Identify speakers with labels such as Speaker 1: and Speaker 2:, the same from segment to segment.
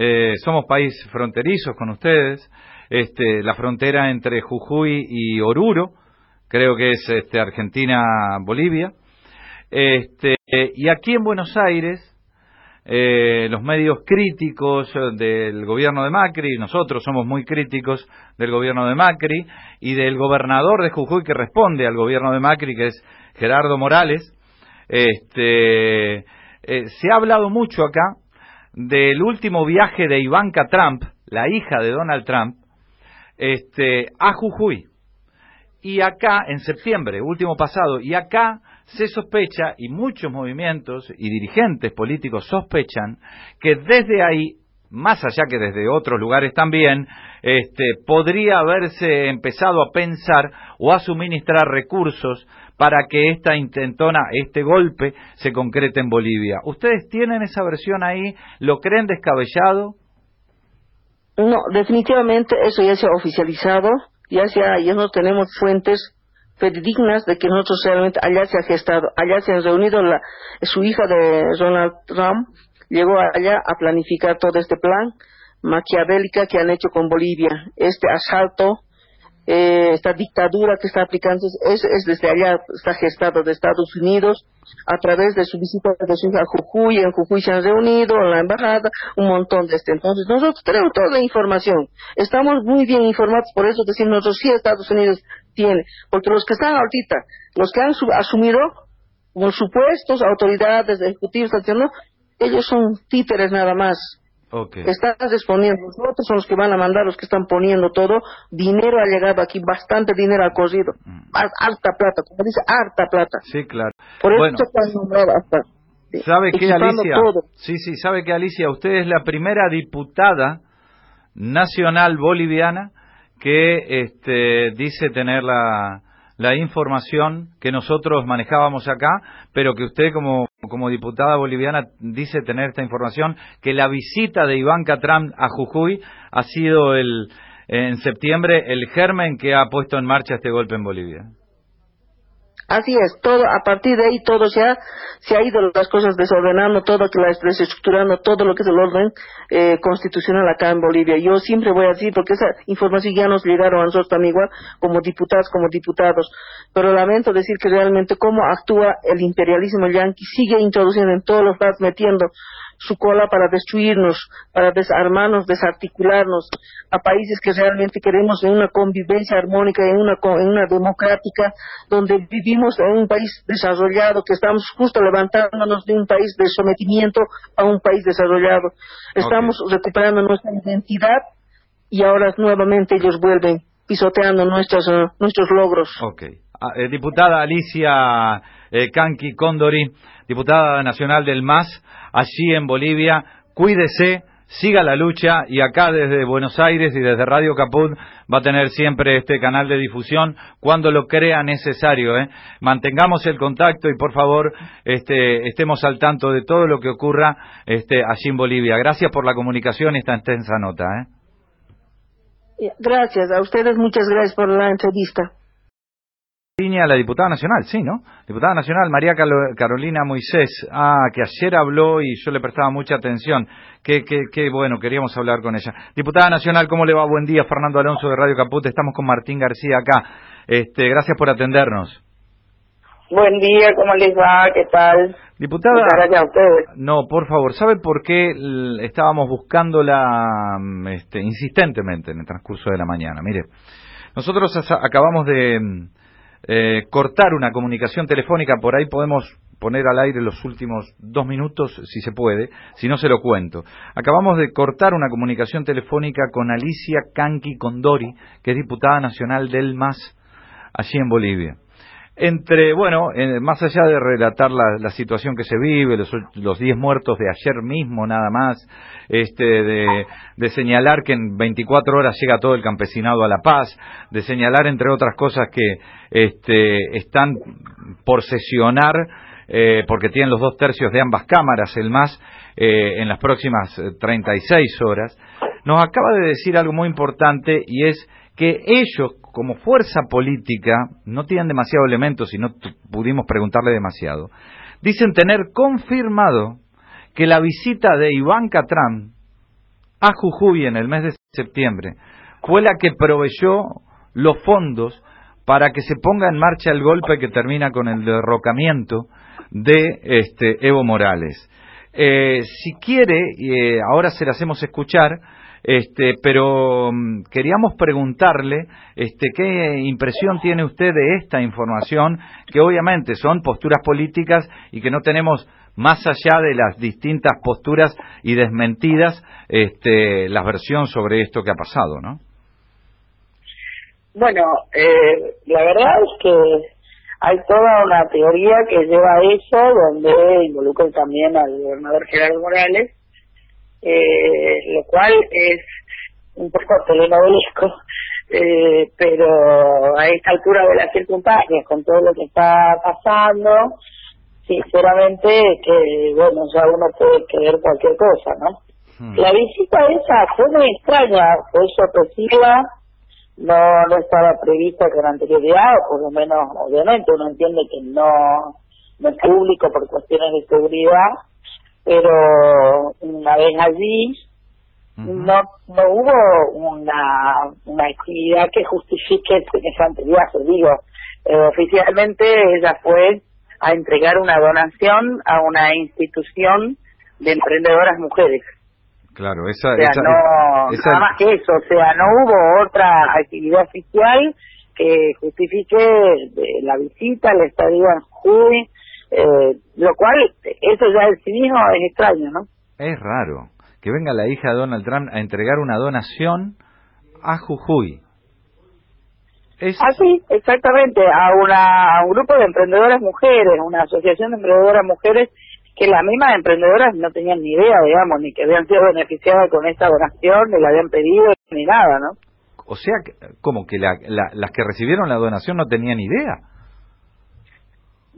Speaker 1: eh, somos país fronterizos con ustedes, este, la frontera entre Jujuy y Oruro, creo que es este, Argentina-Bolivia, este, y aquí en Buenos Aires, eh, los medios críticos del gobierno de Macri, nosotros somos muy críticos del gobierno de Macri y del gobernador de Jujuy que responde al gobierno de Macri, que es Gerardo Morales. Este, eh, se ha hablado mucho acá del último viaje de Ivanka Trump, la hija de Donald Trump, este, a Jujuy. Y acá, en septiembre, último pasado, y acá se sospecha, y muchos movimientos y dirigentes políticos sospechan, que desde ahí, más allá que desde otros lugares también, este, podría haberse empezado a pensar o a suministrar recursos para que esta intentona, este golpe, se concrete en Bolivia. ¿Ustedes tienen esa versión ahí? ¿Lo creen descabellado?
Speaker 2: No, definitivamente eso ya se ha oficializado, ya, se ya no tenemos fuentes dignas de que nosotros realmente allá se ha gestado, allá se ha reunido la, su hija de Donald Trump, llegó allá a planificar todo este plan maquiavélica que han hecho con Bolivia, este asalto, eh, esta dictadura que está aplicando es, es, desde allá, está gestado de Estados Unidos a través de su visita de su hija a Jujuy, en Jujuy se han reunido, en la embajada, un montón de este. Entonces, nosotros tenemos toda la información, estamos muy bien informados, por eso decimos nosotros sí Estados Unidos tiene, porque los que están ahorita, los que han asumido como supuestos autoridades ejecutivas, ellos son títeres nada más. Okay. Están respondiendo, nosotros son los que van a mandar, los que están poniendo todo. Dinero ha llegado aquí, bastante dinero ha corrido. Mm. Harta plata, como dice, harta plata.
Speaker 1: Sí, claro.
Speaker 2: Por eso se nombrado hasta.
Speaker 1: ¿Sabe qué, Alicia? Sí, sí, ¿sabe qué, Alicia? Usted es la primera diputada nacional boliviana que este, dice tener la, la información que nosotros manejábamos acá, pero que usted como, como diputada boliviana dice tener esta información, que la visita de Iván Trump a Jujuy ha sido el, en septiembre el germen que ha puesto en marcha este golpe en Bolivia.
Speaker 2: Así es, todo, a partir de ahí todo se ha, se ha ido las cosas desordenando, todo que la desestructurando, todo lo que es el orden eh, constitucional acá en Bolivia. Yo siempre voy a decir, porque esa información ya nos llegaron a nosotros también igual, como diputados, como diputados. Pero lamento decir que realmente cómo actúa el imperialismo yanqui, sigue introduciendo en todos los lados, metiendo su cola para destruirnos, para desarmarnos, desarticularnos a países que realmente queremos en una convivencia armónica, en una, en una democrática, donde vivimos en un país desarrollado, que estamos justo levantándonos de un país de sometimiento a un país desarrollado. Estamos recuperando nuestra identidad y ahora nuevamente ellos vuelven pisoteando nuestros, nuestros logros.
Speaker 1: Ok. Ah, eh, diputada Alicia eh, Canqui Condori, diputada nacional del MAS, allí en Bolivia. Cuídese, siga la lucha y acá desde Buenos Aires y desde Radio Caput va a tener siempre este canal de difusión cuando lo crea necesario. ¿eh? Mantengamos el contacto y por favor este, estemos al tanto de todo lo que ocurra este, allí en Bolivia. Gracias por la comunicación y esta extensa nota.
Speaker 2: ¿eh? Gracias, a ustedes muchas gracias por la entrevista
Speaker 1: línea la diputada nacional, sí, ¿no? Diputada nacional María Carolina Moisés, ah, que ayer habló y yo le prestaba mucha atención. Qué, qué, bueno, queríamos hablar con ella. Diputada nacional, ¿cómo le va? Buen día, Fernando Alonso de Radio Caput. Estamos con Martín García acá. Este, gracias por atendernos.
Speaker 3: Buen día, ¿cómo les va? ¿Qué tal?
Speaker 1: Diputada, gracias a ustedes. no, por favor, ¿sabe por qué estábamos buscándola mm, este, insistentemente en el transcurso de la mañana? Mire, nosotros acabamos de eh, cortar una comunicación telefónica, por ahí podemos poner al aire los últimos dos minutos, si se puede, si no se lo cuento. Acabamos de cortar una comunicación telefónica con Alicia Canqui Condori, que es diputada nacional del MAS, allí en Bolivia entre, bueno, más allá de relatar la, situación que se vive, los, 10 muertos de ayer mismo nada más, este, de, señalar que en 24 horas llega todo el campesinado a La Paz, de señalar, entre otras cosas, que este, están por sesionar, eh, porque tienen los dos tercios de ambas cámaras, el más, eh, en las próximas 36 eh, horas, nos acaba de decir algo muy importante y es que ellos, como fuerza política, no tienen demasiado elementos y no pudimos preguntarle demasiado, dicen tener confirmado que la visita de Iván Trump a Jujuy en el mes de septiembre fue la que proveyó los fondos para que se ponga en marcha el golpe que termina con el derrocamiento de este, Evo Morales. Eh, si quiere, eh, ahora se la hacemos escuchar, este, pero mm, queríamos preguntarle este, qué impresión tiene usted de esta información, que obviamente son posturas políticas y que no tenemos más allá de las distintas posturas y desmentidas, este, la versión sobre esto que ha pasado, ¿no?
Speaker 3: Bueno, eh, la verdad es que hay toda una teoría que lleva a eso, donde involucra también al gobernador Gerardo Morales, eh, lo cual es un poco telenovelesco, eh, pero a esta altura de las circunstancias, con todo lo que está pasando, sinceramente que, bueno, ya uno puede creer cualquier cosa, ¿no? Hmm. La visita esa fue muy extraña, fue sorpresiva, no no estaba prevista con anterioridad, o por lo menos, obviamente, uno entiende que no, no es público por cuestiones de seguridad, pero una vez allí no no hubo una una actividad que justifique semejante viaje digo eh, oficialmente ella fue a entregar una donación a una institución de emprendedoras mujeres.
Speaker 1: Claro, esa,
Speaker 3: o sea, no, nada más que eso, o sea, no hubo otra actividad oficial que justifique la visita al estadio en Jujuy, eh, lo cual, eso ya en sí mismo es extraño, ¿no?
Speaker 1: Es raro que venga la hija de Donald Trump a entregar una donación a Jujuy.
Speaker 3: Es... Así, ah, exactamente, a, una, a un grupo de emprendedoras mujeres, una asociación de emprendedoras mujeres que las mismas emprendedoras no tenían ni idea, digamos, ni que habían sido beneficiadas con esta donación, ni la habían pedido, ni nada, ¿no?
Speaker 1: O sea, como que la, las que recibieron la donación no tenían idea.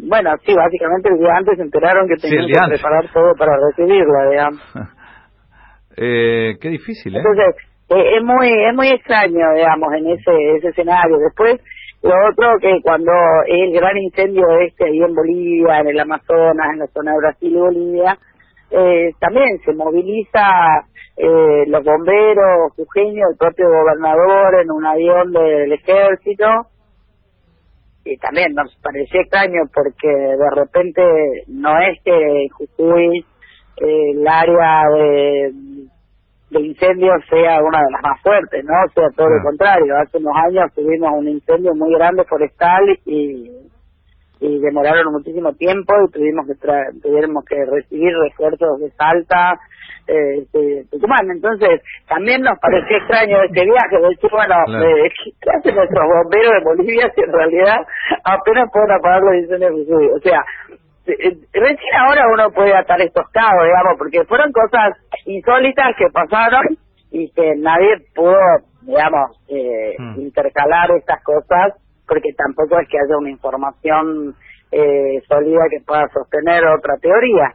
Speaker 3: Bueno, sí, básicamente el día antes se enteraron que tenían que preparar todo para recibirla, digamos.
Speaker 1: eh, qué difícil, ¿eh?
Speaker 3: Entonces, eh, es muy es muy extraño, digamos, en ese, ese escenario. Después, lo otro que cuando el gran incendio este ahí en Bolivia, en el Amazonas, en la zona de Brasil y Bolivia, eh, también se moviliza eh, los bomberos, Eugenio, el propio gobernador en un avión del ejército, y también nos pareció extraño porque de repente no es que Jujuy, eh, el área de de incendio sea una de las más fuertes, ¿no? O sea, todo lo contrario. Hace unos años tuvimos un incendio muy grande forestal y, y demoraron muchísimo tiempo y tuvimos que tuvimos que recibir refuerzos de Salta, eh, de Tucumán. Entonces, también nos pareció extraño este viaje, de decir, bueno, eh, ¿qué hacen nuestros bomberos de Bolivia si en realidad apenas pueden apagar los incendios O sea, eh, recién ahora uno puede atar estos cabos, digamos, porque fueron cosas insólitas que pasaron y que nadie pudo, digamos, eh, hmm. intercalar estas cosas, porque tampoco es que haya una información eh, sólida que pueda sostener otra teoría.